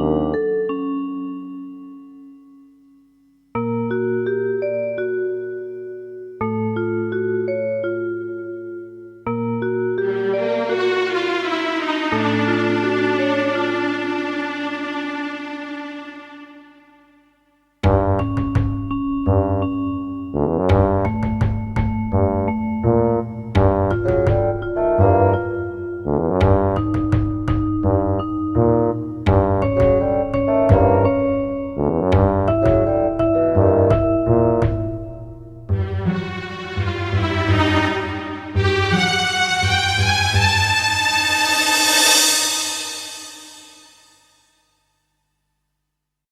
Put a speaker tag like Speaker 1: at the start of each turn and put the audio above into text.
Speaker 1: Música